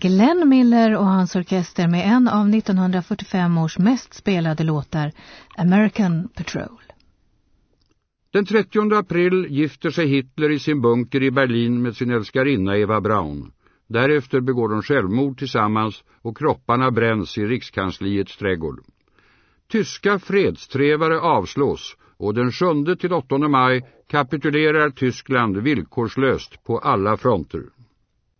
Glenn Miller och hans orkester med en av 1945 års mest spelade låtar, American Patrol. Den 30 april gifter sig Hitler i sin bunker i Berlin med sin älskarinna Eva Braun. Därefter begår de självmord tillsammans och kropparna bränns i rikskansliets trädgård. Tyska fredstrevare avslås och den 7 till 8 maj kapitulerar Tyskland villkorslöst på alla fronter.